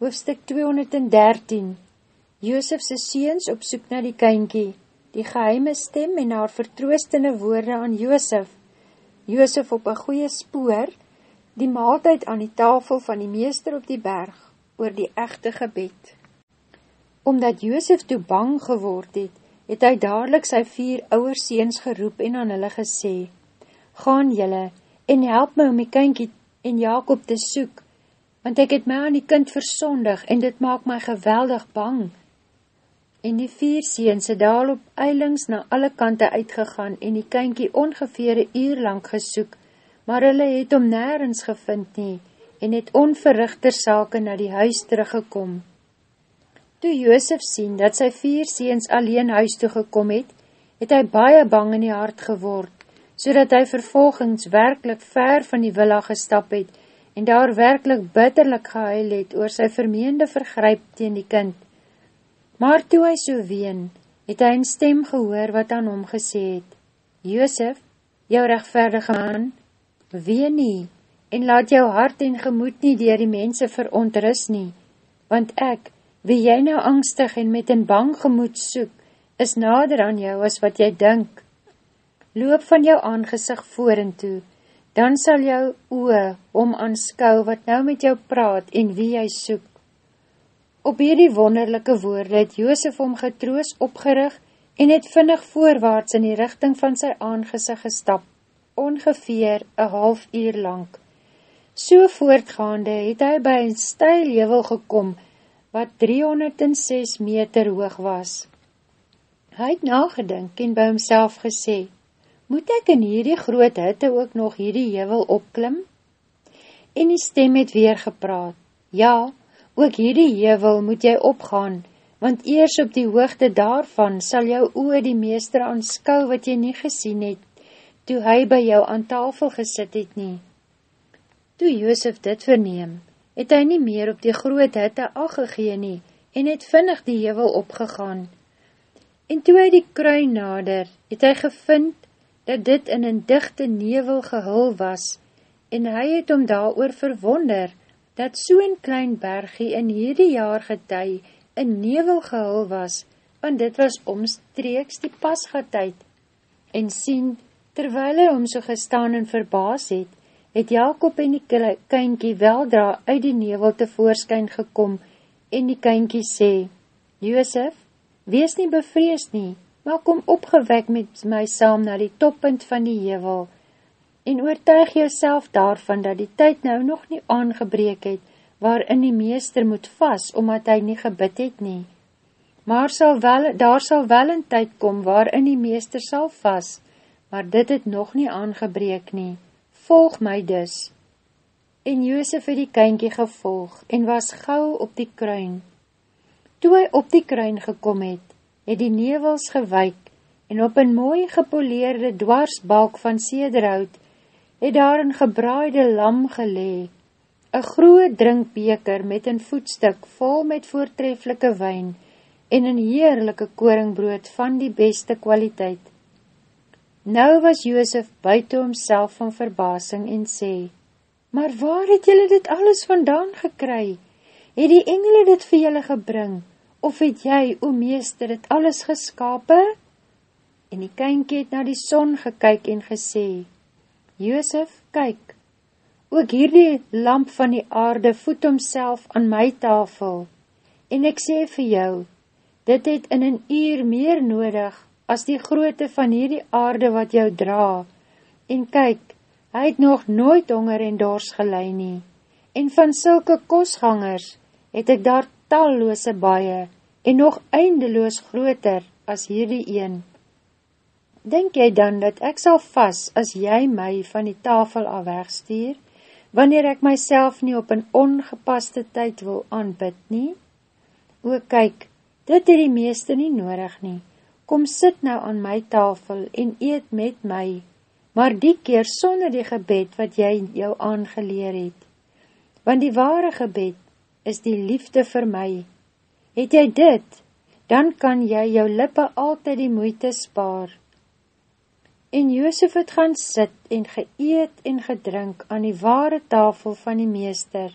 Hoofstuk 213 Joosefse seens op soek na die kynkie, die geheime stem en haar vertroostende woorde aan Joosef. Joosef op een goeie spoor, die maaltijd aan die tafel van die meester op die berg, oor die echte gebed. Omdat Joosef toe bang geword het, het hy dadelijk sy vier ouwe seens geroep en aan hulle gesê, Gaan jylle, en help my om die kynkie en Jacob te soek, want ek het my aan die kind versondig en dit maak my geweldig bang. En die vier seens het daal op eilings na alle kante uitgegaan en die kynkie ongeveer een uur lang gesoek, maar hulle het om nergens gevind nie en het onverrichter sake na die huis teruggekom. Toe Joosef sien dat sy vier seens alleen huis toegekom het, het hy baie bang in die hart geword, so dat hy vervolgens werkelijk ver van die villa gestap het en daar werkelijk bitterlik gehuil het oor sy vermeende vergryp teen die kind. Maar toe hy so ween, het hy een stem gehoor wat aan hom gesê het, Joosef, jou rechtverdige man, ween nie, en laat jou hart en gemoed nie dier die mense verontrus nie, want ek, wie jy nou angstig en met een bang gemoed soek, is nader aan jou as wat jy dink, loop van jou aangezig voor en toe, dan sal jou oe om aanskou wat nou met jou praat en wie jy soek. Op hierdie wonderlijke woorde het Joosef om getroos opgerig en het vinnig voorwaarts in die richting van sy aangezig gestap, ongeveer een half uur lang. So voortgaande het hy by een stijl jevel gekom, wat 306 meter hoog was. Hy het nagedink en by homself gesê, moet ek in hierdie groot hitte ook nog hierdie hevel opklim? En die stem het weer gepraat, ja, ook hierdie hevel moet jy opgaan, want eers op die hoogte daarvan sal jou oe die meester aanskou wat jy nie gesien het, toe hy by jou aan tafel gesit het nie. Toe Joosef dit verneem, het hy nie meer op die groot hitte aggegeen nie, en het vinnig die hevel opgegaan. En toe hy die kruin nader, het hy gevind, dat dit in een dichte nevel gehul was, en hy het om daar oor verwonder, dat so'n klein bergie in hierdie jaar getuig in nevel gehul was, want dit was omstreeks die pasgatheid. En sien, terwyl hy om so gestaan en verbaas het, het Jacob en die kynkie weldra uit die nevel tevoorskyn gekom, en die kynkie sê, Joosef, wees nie bevrees nie, maar kom opgewek met my saam na die toppunt van die hevel, en oortuig jou daarvan dat die tyd nou nog nie aangebreek het, waarin die meester moet vas, omdat hy nie gebid het nie. Maar sal wel, daar sal wel een tyd kom, waarin die meester sal vas, maar dit het nog nie aangebreek nie. Volg my dus. En Joosef het die kynkie gevolg, en was gauw op die kruin. Toe hy op die kruin gekom het, het die nevels gewyk en op een mooi gepoleerde dwarsbalk van sederhout het daar een gebraaide lam gelee, een groe drinkbeker met een voetstuk vol met voortreflike wijn en een heerlijke koringbrood van die beste kwaliteit. Nou was Joosef buiten homself van verbasing en sê, Maar waar het julle dit alles vandaan gekry? Het die engele dit vir julle gebring? Of het jy, o meester, het alles geskape? En die kynkie het na die son gekyk en gesê, Joosef, kyk, ook hierdie lamp van die aarde voed homself aan my tafel, en ek sê vir jou, dit het in een uur meer nodig as die groote van hierdie aarde wat jou dra, en kyk, hy het nog nooit honger en dors gelei nie, en van sulke kosgangers het ek daar talloose baie, en nog eindeloos groter as hierdie een. Denk jy dan dat ek sal vas as jy my van die tafel al wegstuur, wanneer ek myself nie op een ongepaste tyd wil aanbid nie? O, kyk, dit het die meeste nie nodig nie. Kom sit nou aan my tafel en eet met my, maar die keer sonder die gebed wat jy jou aangeleer het. Want die ware gebed is die liefde vir my. Het jy dit, dan kan jy jou lippe altyd die moeite spaar. En Joosef het gaan sit en geëet en gedrink aan die ware tafel van die meester,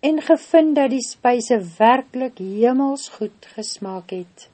en gevind dat die spuise werkelijk hemels goed gesmaak het.